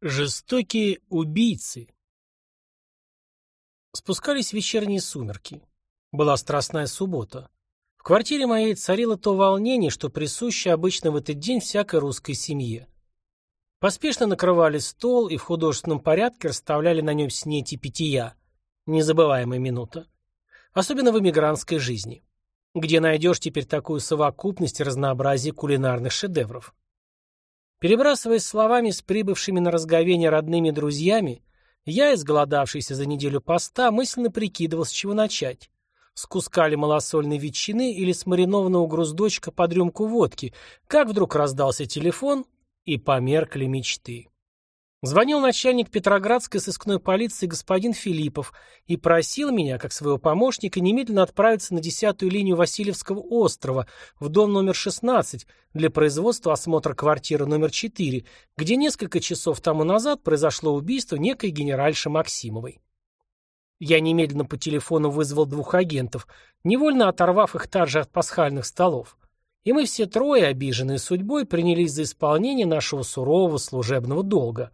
Жестокие убийцы. Спускались вечерние сумерки. Была страстная суббота. В квартире моей царило то волнение, что присуще обычно в этот день всякой русской семье. Поспешно накрывали стол и в художественном порядке расставляли на нем снети питья. Незабываемая минута. Особенно в эмигрантской жизни. Где найдешь теперь такую совокупность и разнообразие кулинарных шедевров? Перебрасываясь словами с прибывшими на разговение родными друзьями, я, изголодавшийся за неделю поста, мысленно прикидывал, с чего начать. С куска ли малосольной ветчины или с маринованного груздочка под рюмку водки, как вдруг раздался телефон, и померкли мечты. Звонил начальник Петроградской сыскной полиции господин Филиппов и просил меня, как своего помощника, немедленно отправиться на десятую линию Васильевского острова в дом номер 16 для производства осмотра квартиры номер 4, где несколько часов тому назад произошло убийство некой генеральши Максимовой. Я немедленно по телефону вызвал двух агентов, невольно оторвав их также от пасхальных столов. И мы все трое, обиженные судьбой, принялись за исполнение нашего сурового служебного долга.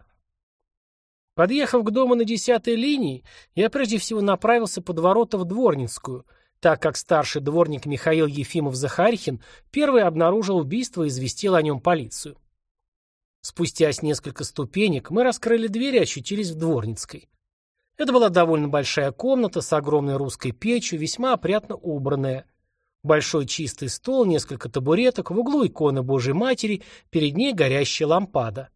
Подъехав к дому на десятой линии, я прежде всего направился под ворота в Дворницкую, так как старший дворник Михаил Ефимов-Захарихин первый обнаружил убийство и известил о нем полицию. Спустясь несколько ступенек, мы раскрыли дверь и очутились в Дворницкой. Это была довольно большая комната с огромной русской печью, весьма опрятно убранная. Большой чистый стол, несколько табуреток, в углу икона Божьей Матери, перед ней горящая лампада.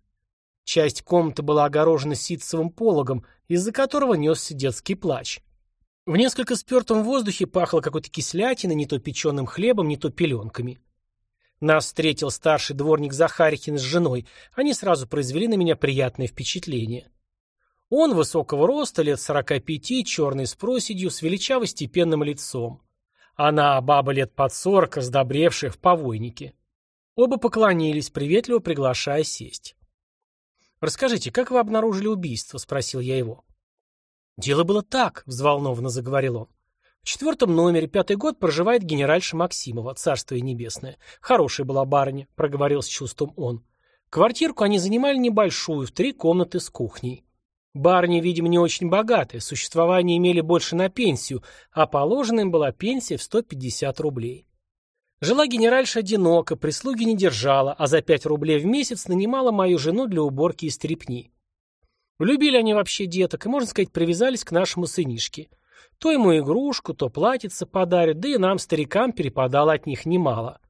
Часть комнаты была огорожена ситцевым пологом, из-за которого несся детский плач. В несколько спертом воздухе пахло какой-то кислятиной, не то печеным хлебом, не то пеленками. Нас встретил старший дворник Захарихин с женой. Они сразу произвели на меня приятное впечатление. Он высокого роста, лет сорока пяти, черный с проседью, с величаво-степенным лицом. Она баба лет под сорок, раздобревшая в повойнике. Оба поклонились, приветливо приглашая сесть. «Расскажите, как вы обнаружили убийство?» — спросил я его. «Дело было так», — взволнованно заговорил он. «В четвертом номере пятый год проживает генеральша Максимова, царствие небесное. Хорошая была барыня», — проговорил с чувством он. Квартирку они занимали небольшую, в три комнаты с кухней. Барни, видимо, не очень богатые, существование имели больше на пенсию, а положена им была пенсия в 150 рублей. Жила генеральша одиноко, прислуги не держала, а за пять рублей в месяц нанимала мою жену для уборки и стрепни. Любили они вообще деток и, можно сказать, привязались к нашему сынишке. То ему игрушку, то платьице подарят, да и нам, старикам, перепадало от них немало.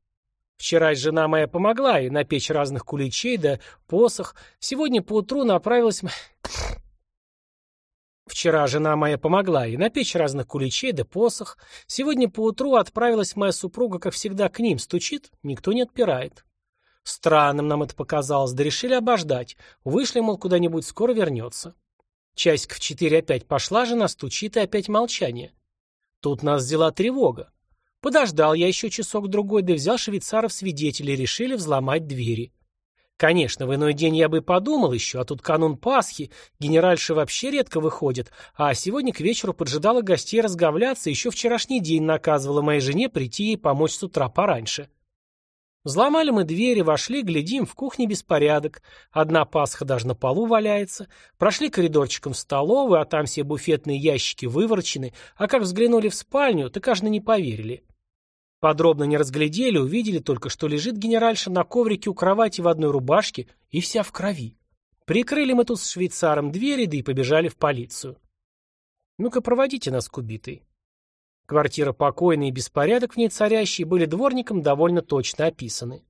Вчера жена моя помогла ей напечь разных куличей да посох. Сегодня поутру направилась... Вчера жена моя помогла ей напечь разных куличей да посох. Сегодня поутру отправилась моя супруга, как всегда, к ним. Стучит, никто не отпирает. Странным нам это показалось, да решили обождать. Вышли, мол, куда-нибудь, скоро вернется. Часик в четыре опять пошла жена, стучит, и опять молчание. Тут нас взяла тревога. Подождал я еще часок-другой, да взял швейцаров свидетелей, решили взломать двери. Конечно, в иной день я бы подумал еще, а тут канун Пасхи, генеральши вообще редко выходят, а сегодня к вечеру поджидала гостей разговляться, еще вчерашний день наказывала моей жене прийти ей помочь с утра пораньше. Взломали мы двери, вошли, глядим, в кухне беспорядок. Одна пасха даже на полу валяется. Прошли коридорчиком в столовую, а там все буфетные ящики выворочены, а как взглянули в спальню, так аж не поверили. Подробно не разглядели, увидели только, что лежит генеральша на коврике у кровати в одной рубашке и вся в крови. Прикрыли мы тут с швейцаром двери, да и побежали в полицию. Ну-ка, проводите нас к убитой. Квартира покойная и беспорядок в ней царящий были дворником довольно точно описаны.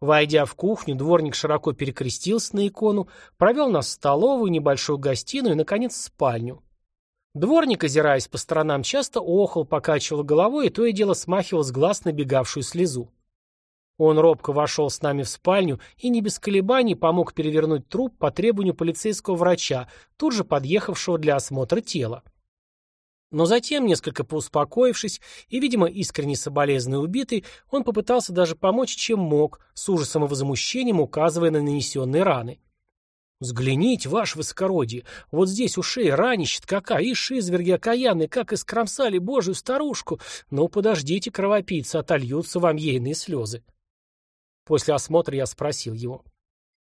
Войдя в кухню, дворник широко перекрестился на икону, провел нас в столовую, небольшую гостиную и, наконец, спальню. Дворник, озираясь по сторонам, часто охал, покачивал головой и то и дело смахивал с глаз набегавшую слезу. Он робко вошел с нами в спальню и не без колебаний помог перевернуть труп по требованию полицейского врача, тут же подъехавшего для осмотра тела. Но затем, несколько поуспокоившись и, видимо, искренне соболезный убитый, он попытался даже помочь, чем мог, с ужасом и возмущением указывая на нанесенные раны. «Взгляните, ваше высокородие, вот здесь у шеи ранищет какая, и шизверги окаянные, как искромсали божью старушку. Ну, подождите, кровопийцы, отольются вам ейные слезы». После осмотра я спросил его.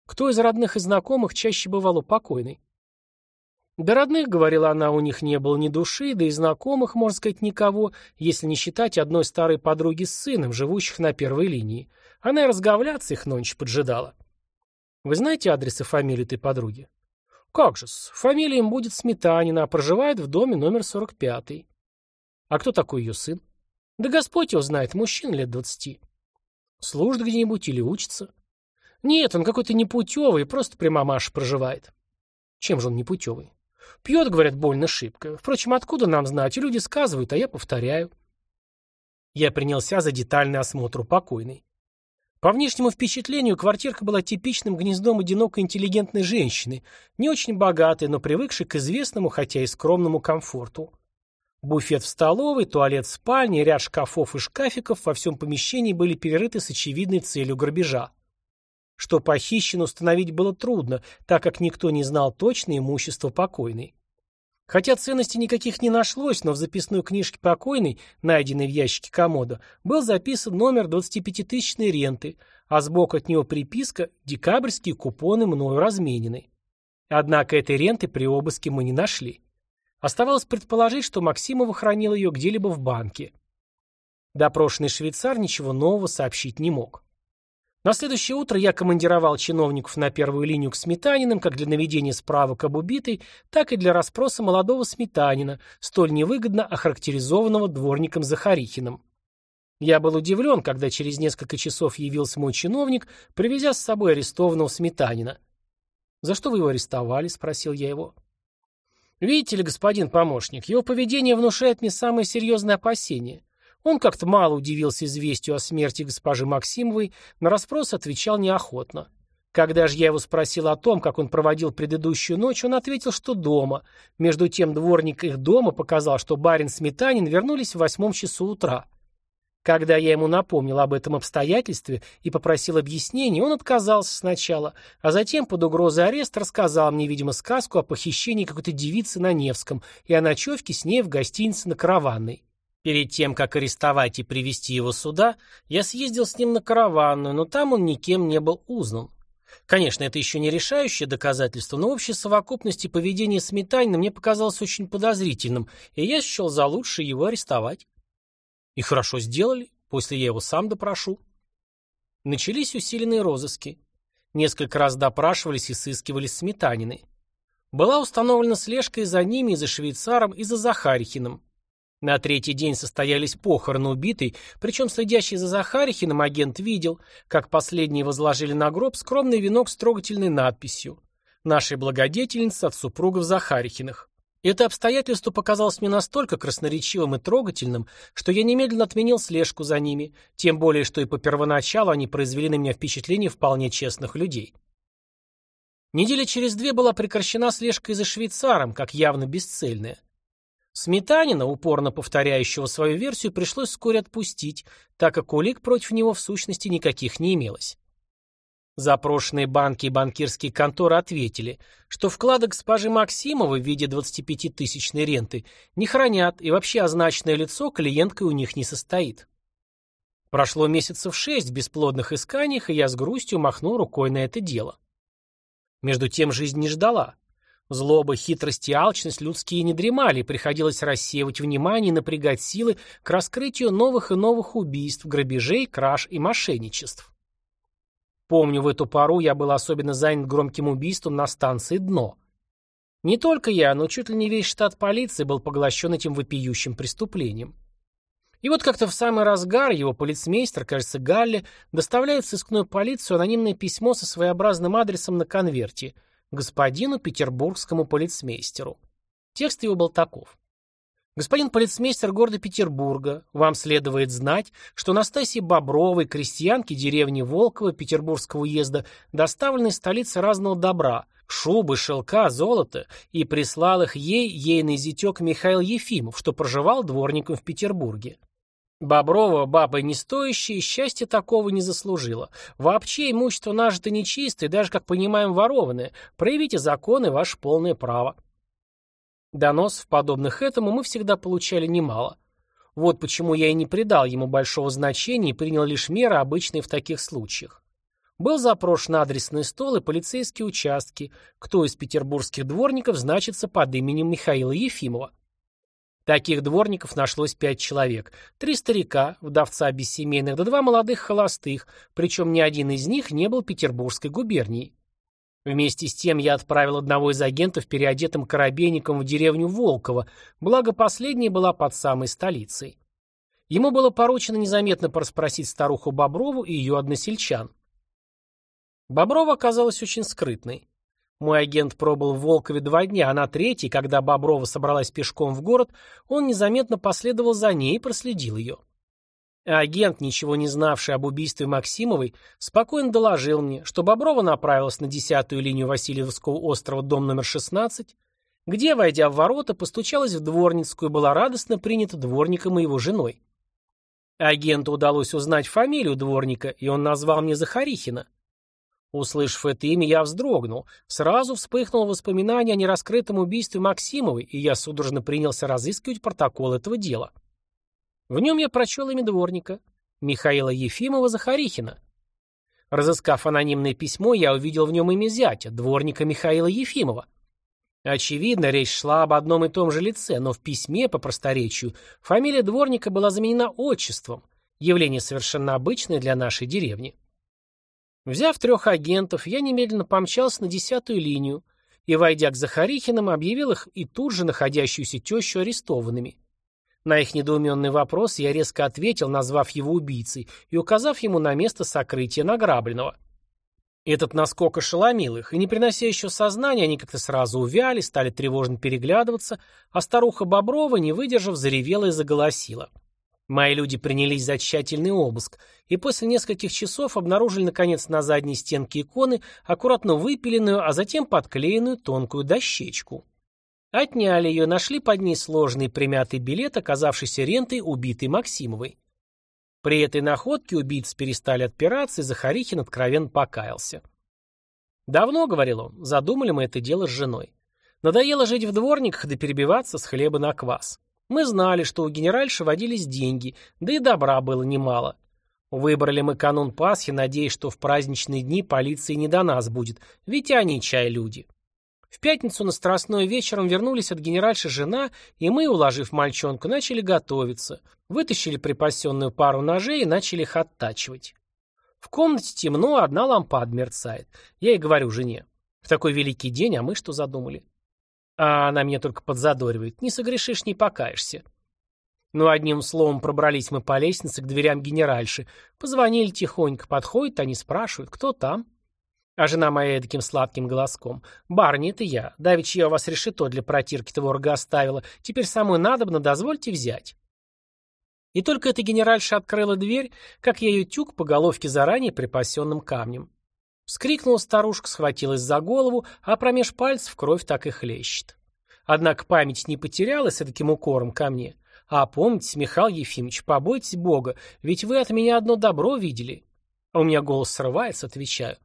кто из родных и знакомых чаще бывал у покойной. До родных, говорила она, у них не было ни души, да и знакомых, можно сказать, никого, если не считать одной старой подруги с сыном, живущих на первой линии. Она и разговляться их ночь поджидала. Вы знаете адрес и фамилию этой подруги? Как же-с, фамилия им будет Сметанина, а проживает в доме номер 45. А кто такой ее сын? Да Господь его знает, мужчина лет двадцати. Служит где-нибудь или учится? Нет, он какой-то непутевый, просто при мамаше проживает. Чем же он непутевый? Пьет, говорят, больно шибко. Впрочем, откуда нам знать? Люди сказывают, а я повторяю. Я принялся за детальный осмотр покойной. По внешнему впечатлению, квартирка была типичным гнездом одинокой интеллигентной женщины, не очень богатой, но привыкшей к известному, хотя и скромному комфорту. Буфет в столовой, туалет в спальне, ряд шкафов и шкафиков во всем помещении были перерыты с очевидной целью грабежа. Что похищено установить было трудно, так как никто не знал точно имущество покойной. Хотя ценностей никаких не нашлось, но в записной книжке покойной, найденной в ящике комода, был записан номер 25-тысячной ренты, а сбоку от него приписка «Декабрьские купоны мною разменены». Однако этой ренты при обыске мы не нашли. Оставалось предположить, что Максимова хранил ее где-либо в банке. Допрошенный швейцар ничего нового сообщить не мог. На следующее утро я командировал чиновников на первую линию к Сметаниным, как для наведения справок об убитой, так и для расспроса молодого Сметанина, столь невыгодно охарактеризованного дворником Захарихиным. Я был удивлен, когда через несколько часов явился мой чиновник, привезя с собой арестованного Сметанина. «За что вы его арестовали?» – спросил я его. «Видите ли, господин помощник, его поведение внушает мне самые серьезные опасения. Он как-то мало удивился известию о смерти госпожи Максимовой, на расспрос отвечал неохотно. Когда же я его спросил о том, как он проводил предыдущую ночь, он ответил, что дома. Между тем дворник их дома показал, что барин Сметанин вернулись в восьмом часу утра. Когда я ему напомнил об этом обстоятельстве и попросил объяснений, он отказался сначала, а затем под угрозой ареста рассказал мне, видимо, сказку о похищении какой-то девицы на Невском и о ночевке с ней в гостинице на Караванной. Перед тем, как арестовать и привести его сюда, я съездил с ним на караванную, но там он никем не был узнан. Конечно, это еще не решающее доказательство, но в общей совокупности поведение Сметанина мне показалось очень подозрительным, и я счел за лучшее его арестовать. И хорошо сделали, после я его сам допрошу. Начались усиленные розыски. Несколько раз допрашивались и сыскивались Сметанины. Была установлена слежка и за ними, и за швейцаром, и за Захарихиным. На третий день состоялись похороны убитой, причем следящий за Захарихиным агент видел, как последние возложили на гроб скромный венок с трогательной надписью «Нашей благодетельницы от супругов Захарихиных». Это обстоятельство показалось мне настолько красноречивым и трогательным, что я немедленно отменил слежку за ними, тем более, что и по первоначалу они произвели на меня впечатление вполне честных людей. Недели через две была прекращена слежка и за швейцаром, как явно бесцельная. Сметанина, упорно повторяющего свою версию, пришлось вскоре отпустить, так как улик против него в сущности никаких не имелось. Запрошенные банки и банкирские конторы ответили, что вклады госпожи Максимовой в виде 25-тысячной ренты не хранят, и вообще означенное лицо клиенткой у них не состоит. Прошло месяцев шесть в бесплодных исканиях, и я с грустью махнул рукой на это дело. Между тем жизнь не ждала. Злоба, хитрость и алчность людские не дремали, приходилось рассеивать внимание и напрягать силы к раскрытию новых и новых убийств, грабежей, краж и мошенничеств. Помню, в эту пору я был особенно занят громким убийством на станции «Дно». Не только я, но чуть ли не весь штат полиции был поглощен этим вопиющим преступлением. И вот как-то в самый разгар его полицмейстер, кажется, Галли, доставляет сыскную полицию анонимное письмо со своеобразным адресом на конверте – господину петербургскому полицмейстеру. Текст его был таков. Господин полицмейстер города Петербурга, вам следует знать, что Настасье Бобровой, крестьянке деревни Волково Петербургского уезда, доставлены из столицы разного добра, шубы, шелка, золото, и прислал их ей ейный зятек Михаил Ефимов, что проживал дворником в Петербурге. Боброва баба не стоящая, счастья такого не заслужила. Вообще имущество нажито нечистое, даже, как понимаем, ворованное. Проявите законы, ваше полное право. Доносов, подобных этому, мы всегда получали немало. Вот почему я и не придал ему большого значения и принял лишь меры, обычные в таких случаях. был запрошен адресный стол и полицейские участки, кто из петербургских дворников значится под именем Михаила Ефимова. Таких дворников нашлось пять человек. Три старика, вдовца бессемейных, да два молодых холостых, причем ни один из них не был петербургской губернией. Вместе с тем я отправил одного из агентов переодетым коробейником в деревню Волково, благо последняя была под самой столицей. Ему было поручено незаметно порасспросить старуху Боброву и ее односельчан. Боброва оказалась очень скрытной. Мой агент пробыл в Волкове два дня, а на третий, когда Боброва собралась пешком в город, он незаметно последовал за ней и проследил ее. агент, ничего не знавший об убийстве Максимовой, спокойно доложил мне, что Боброва направилась на десятую линию Васильевского острова, дом номер 16, где, войдя в ворота, постучалась в дворницкую и была радостно принята дворником и его женой. Агенту удалось узнать фамилию дворника, и он назвал мне Захарихина. Услышав это имя, я вздрогнул. Сразу вспыхнуло воспоминание о нераскрытом убийстве Максимовой, и я судорожно принялся разыскивать протокол этого дела. В нем я прочел имя дворника. Михаила Ефимова Захарихина. Разыскав анонимное письмо, я увидел в нем имя зятя, дворника Михаила Ефимова. Очевидно, речь шла об одном и том же лице, но в письме, по просторечию, фамилия дворника была заменена отчеством, явление совершенно обычное для нашей деревни. Взяв трех агентов, я немедленно помчался на десятую линию и, войдя к Захарихинам, объявил их и тут же находящуюся тещу арестованными. На их недоуменный вопрос я резко ответил, назвав его убийцей и указав ему на место сокрытия награбленного. Этот наскок ошеломил их, и, не принося еще сознания, они как-то сразу увяли, стали тревожно переглядываться, а старуха Боброва, не выдержав, заревела и заголосила — Мои люди принялись за тщательный обыск, и после нескольких часов обнаружили, наконец, на задней стенке иконы аккуратно выпиленную, а затем подклеенную тонкую дощечку. Отняли ее, нашли под ней сложный примятый билет, оказавшийся рентой убитой Максимовой. При этой находке убийцы перестали отпираться, и Захарихин откровенно покаялся. «Давно, — говорил он, — задумали мы это дело с женой. Надоело жить в дворниках да перебиваться с хлеба на квас. Мы знали, что у генеральши водились деньги, да и добра было немало. Выбрали мы канун Пасхи, надеясь, что в праздничные дни полиции не до нас будет, ведь и они чай люди. В пятницу на Страстной вечером вернулись от генеральши жена, и мы, уложив мальчонку, начали готовиться. Вытащили припасенную пару ножей и начали их оттачивать. В комнате темно, одна лампада мерцает. Я и говорю жене. В такой великий день, а мы что задумали? А она меня только подзадоривает. Не согрешишь, не покаешься. Ну, одним словом, пробрались мы по лестнице к дверям генеральши. Позвонили тихонько, подходят, они спрашивают, кто там? А жена моя таким сладким голоском. «Барни, это я. Давич я у вас решето для протирки творога оставила. Теперь самой надобно, дозвольте взять». И только эта генеральша открыла дверь, как я ее тюк по головке заранее припасенным камнем. Вскрикнула старушка, схватилась за голову, а промеж пальцев кровь так и хлещет. Однако память не потерялась таким укором ко мне. А помните, Михаил Ефимович, побойтесь Бога, ведь вы от меня одно добро видели. А у меня голос срывается, отвечаю.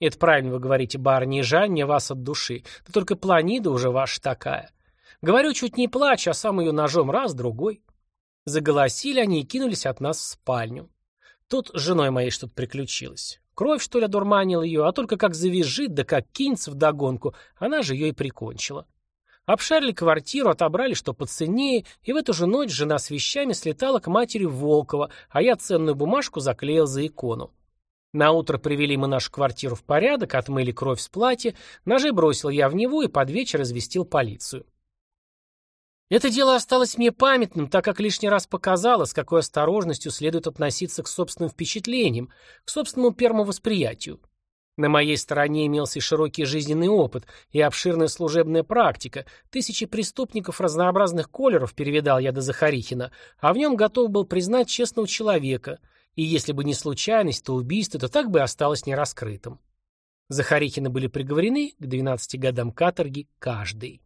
Это правильно вы говорите, барыня, жаль мне вас от души. Да только планида уже ваша такая. Говорю, чуть не плачу, а сам ее ножом раз, другой. Заголосили они и кинулись от нас в спальню. Тут с женой моей что-то приключилось. Кровь, что ли, одурманила ее, а только как завизжит, да как кинется вдогонку, она же ее и прикончила. Обшарили квартиру, отобрали, что поценнее, и в эту же ночь жена с вещами слетала к матери Волкова, а я ценную бумажку заклеил за икону. На утро привели мы нашу квартиру в порядок, отмыли кровь с платья, ножи бросил я в него и под вечер известил полицию. Это дело осталось мне памятным, так как лишний раз показало, с какой осторожностью следует относиться к собственным впечатлениям, к собственному первому восприятию. На моей стороне имелся широкий жизненный опыт, и обширная служебная практика. Тысячи преступников разнообразных колеров перевидал я до Захарихина, а в нем готов был признать честного человека. И если бы не случайность, то убийство, то так бы осталось нераскрытым. Захарихины были приговорены к 12 годам каторги каждый.